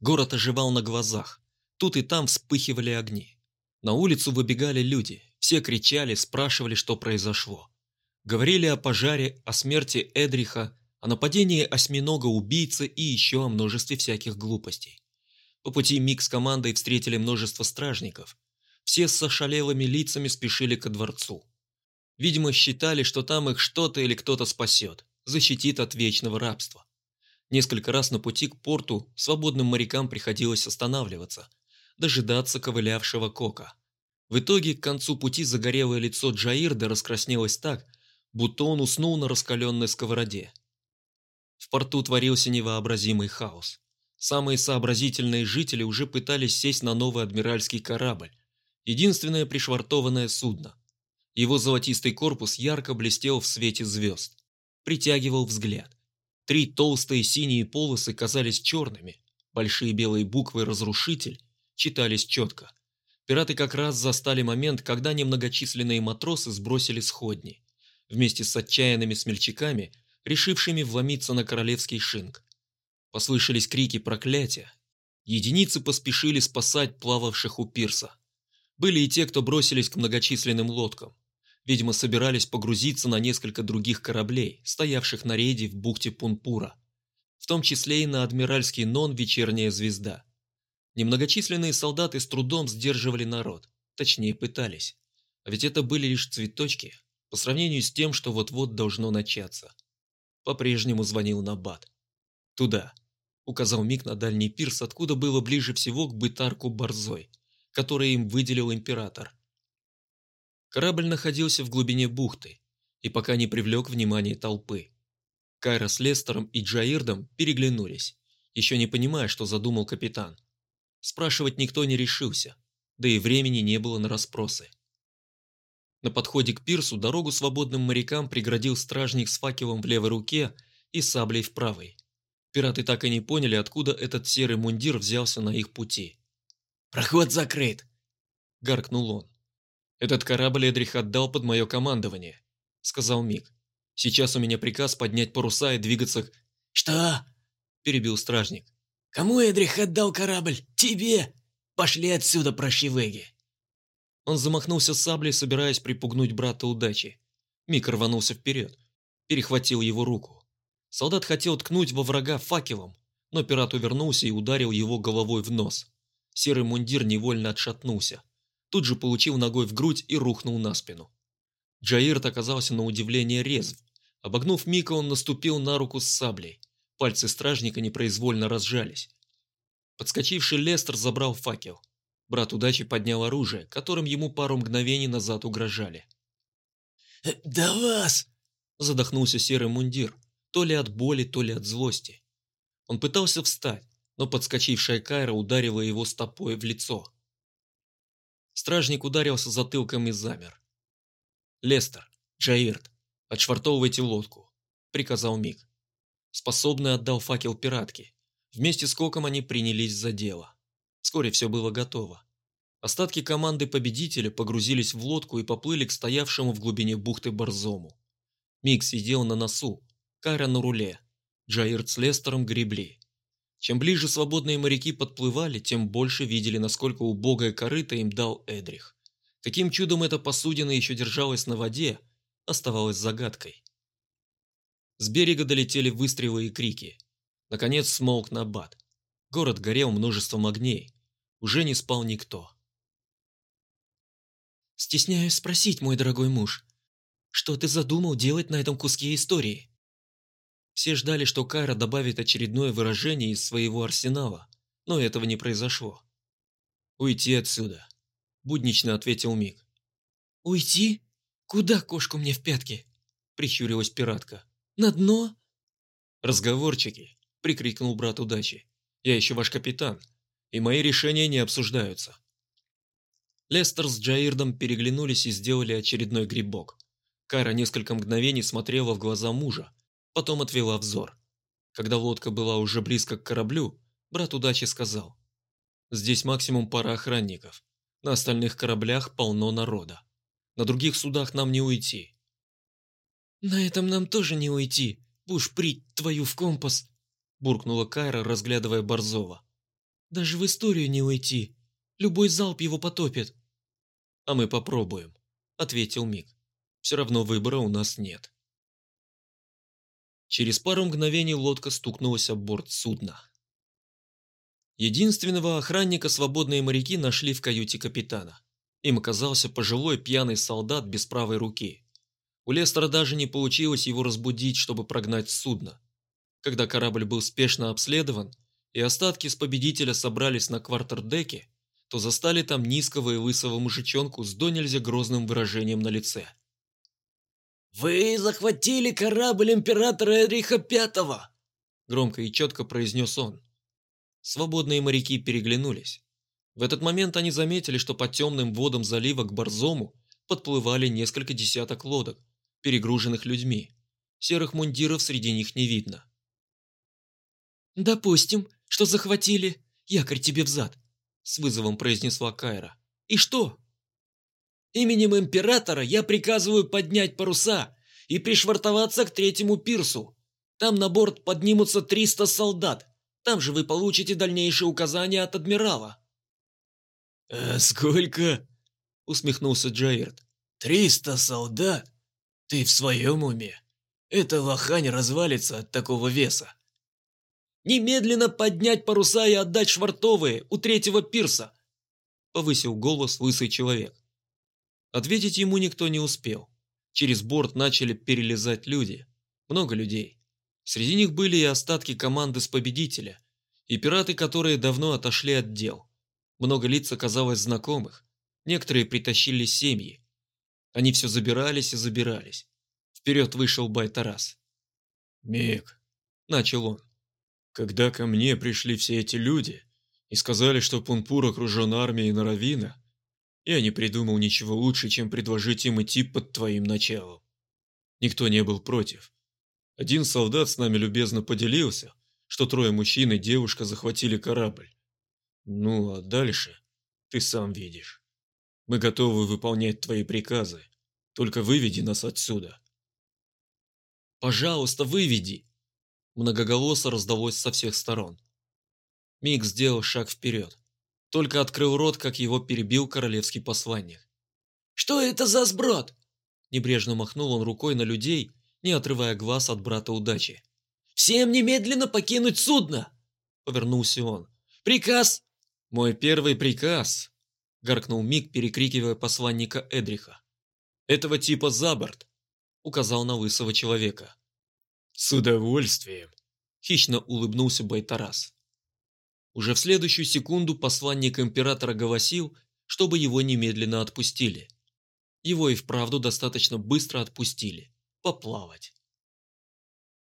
Город оживал на глазах. Тут и там вспыхивали огни. На улицу выбегали люди. Все кричали, спрашивали, что произошло. Говорили о пожаре, о смерти Эдриха, о нападении осьминога-убийцы и еще о множестве всяких глупостей. По пути Мик с командой встретили множество стражников. Все с ошалелыми лицами спешили ко дворцу. Видимо, считали, что там их что-то или кто-то спасет, защитит от вечного рабства. Несколько раз на пути к порту свободным морякам приходилось останавливаться, дожидаться ковылявшего кока. В итоге к концу пути загорелое лицо Джаирда раскраснелось так, будто он уснул на раскаленной сковороде. В порту творился невообразимый хаос. Самые сообразительные жители уже пытались сесть на новый адмиральский корабль, единственное пришвартованное судно. Его золотистый корпус ярко блестел в свете звезд, притягивал взгляд. Три толстые синие полосы казались черными, большие белые буквы «Разрушитель» читались четко. Пираты как раз застали момент, когда немногочисленные матросы сбросили сходни, вместе с отчаянными смельчаками, решившими вломиться на королевский шинг. Послышались крики проклятия. Единицы поспешили спасать плававших у пирса. Были и те, кто бросились к многочисленным лодкам. Видимо, собирались погрузиться на несколько других кораблей, стоявших на рейде в бухте Пунпура. В том числе и на адмиральский нон «Вечерняя звезда». Немногочисленные солдаты с трудом сдерживали народ, точнее пытались. А ведь это были лишь цветочки, по сравнению с тем, что вот-вот должно начаться. По-прежнему звонил Набат. «Туда», — указал Мик на дальний пирс, откуда было ближе всего к бытарку Борзой, который им выделил император. Корабль находился в глубине бухты и пока не привлек внимание толпы. Кайра с Лестером и Джаирдом переглянулись, еще не понимая, что задумал капитан. Спрашивать никто не решился, да и времени не было на расспросы. На подходе к пирсу дорогу свободным морякам преградил стражник с факелом в левой руке и саблей в правой. Пираты так и не поняли, откуда этот серый мундир взялся на их пути. «Проход закрыт!» – гаркнул он. «Этот корабль Эдрих отдал под мое командование», – сказал Мик. «Сейчас у меня приказ поднять паруса и двигаться к...» «Что?» – перебил стражник. «Кому Эдрих отдал корабль? Тебе! Пошли отсюда, прощевыги!» Он замахнулся саблей, собираясь припугнуть брата удачи. Мик рванулся вперед, перехватил его руку. Солдат хотел ткнуть во врага факелом, но пират увернулся и ударил его головой в нос. Серый мундир невольно отшатнулся. Тут же получил ногой в грудь и рухнул на спину. Джаирт оказался на удивление резв. Обогнув Мика, он наступил на руку с саблей. Пальцы стражника непроизвольно разжались. Подскочивший Лестер забрал факел. Брат удачи поднял оружие, которым ему пару мгновений назад угрожали. «Да вас!» – задохнулся серый мундир, то ли от боли, то ли от злости. Он пытался встать, но подскочившая Кайра ударила его стопой в лицо. Стражник ударился затылком и замер. «Лестер, Джаирт, отшвартовывайте лодку», – приказал Мик. Способный отдал факел пиратке. Вместе с Коком они принялись за дело. Вскоре все было готово. Остатки команды победителя погрузились в лодку и поплыли к стоявшему в глубине бухты Борзому. Мик сидел на носу, Кайра на руле, Джаирт с Лестером гребли. Чем ближе свободные моряки подплывали, тем больше видели, насколько убогое корыто им дал Эдрих. Каким чудом эта посудина еще держалась на воде, оставалось загадкой. С берега долетели выстрелы и крики. Наконец смолк набат. Город горел множеством огней. Уже не спал никто. «Стесняюсь спросить, мой дорогой муж, что ты задумал делать на этом куске истории?» Все ждали, что Кайра добавит очередное выражение из своего арсенала, но этого не произошло. «Уйти отсюда», – буднично ответил Мик. «Уйти? Куда кошку мне в пятки?» – прищурилась пиратка. «На дно?» «Разговорчики», – прикрикнул брат удачи. Я еще ваш капитан, и мои решения не обсуждаются». Лестер с Джаирдом переглянулись и сделали очередной грибок. Кара несколько мгновений смотрела в глаза мужа, потом отвела взор. Когда лодка была уже близко к кораблю, брат удачи сказал. «Здесь максимум пара охранников. На остальных кораблях полно народа. На других судах нам не уйти». «На этом нам тоже не уйти. Уж прить твою в компас!» буркнула Кайра, разглядывая Борзова. Даже в историю не уйти. Любой залп его потопит. А мы попробуем, ответил Мик. Все равно выбора у нас нет. Через пару мгновений лодка стукнулась об борт судна. Единственного охранника свободные моряки нашли в каюте капитана. Им оказался пожилой пьяный солдат без правой руки. У Лестера даже не получилось его разбудить, чтобы прогнать судно. Когда корабль был спешно обследован, и остатки с победителя собрались на квартердеке, то застали там низкого и лысого мужичонку с до нельзя грозным выражением на лице. «Вы захватили корабль императора Эриха Пятого!» Громко и четко произнес он. Свободные моряки переглянулись. В этот момент они заметили, что по темным водам залива к Борзому подплывали несколько десяток лодок, перегруженных людьми. Серых мундиров среди них не видно. «Допустим, что захватили. Якорь тебе взад», — с вызовом произнесла Кайра. «И что?» «Именем императора я приказываю поднять паруса и пришвартоваться к третьему пирсу. Там на борт поднимутся 300 солдат. Там же вы получите дальнейшие указания от адмирала». «А сколько?» — усмехнулся Джаирт. «Триста солдат? Ты в своем уме? Эта лохань развалится от такого веса». «Немедленно поднять паруса и отдать швартовые у третьего пирса!» — повысил голос лысый человек. Ответить ему никто не успел. Через борт начали перелезать люди. Много людей. Среди них были и остатки команды с победителя, и пираты, которые давно отошли от дел. Много лиц оказалось знакомых. Некоторые притащили семьи. Они все забирались и забирались. Вперед вышел Байтарас. «Мик», — начал он, — «когда ко мне пришли все эти люди и сказали, что Пунпур окружен армией Наравина, я не придумал ничего лучше, чем предложить им идти под твоим началом. Никто не был против. Один солдат с нами любезно поделился, что трое мужчин и девушка захватили корабль. Ну, а дальше ты сам видишь. Мы готовы выполнять твои приказы. Только выведи нас отсюда. Пожалуйста, выведи. Многоголосо раздалось со всех сторон. Мик сделал шаг вперед. Только открыл рот, как его перебил королевский посланник. «Что это за сброд?» Небрежно махнул он рукой на людей, не отрывая глаз от брата удачи. «Всем немедленно покинуть судно!» Повернулся он. «Приказ «Мой первый приказ», — гаркнул Мик, перекрикивая посланника Эдриха. «Этого типа за борт», — указал на лысого человека. «С удовольствием», — хищно улыбнулся Байтарас. Уже в следующую секунду посланник императора голосил, чтобы его немедленно отпустили. Его и вправду достаточно быстро отпустили. Поплавать.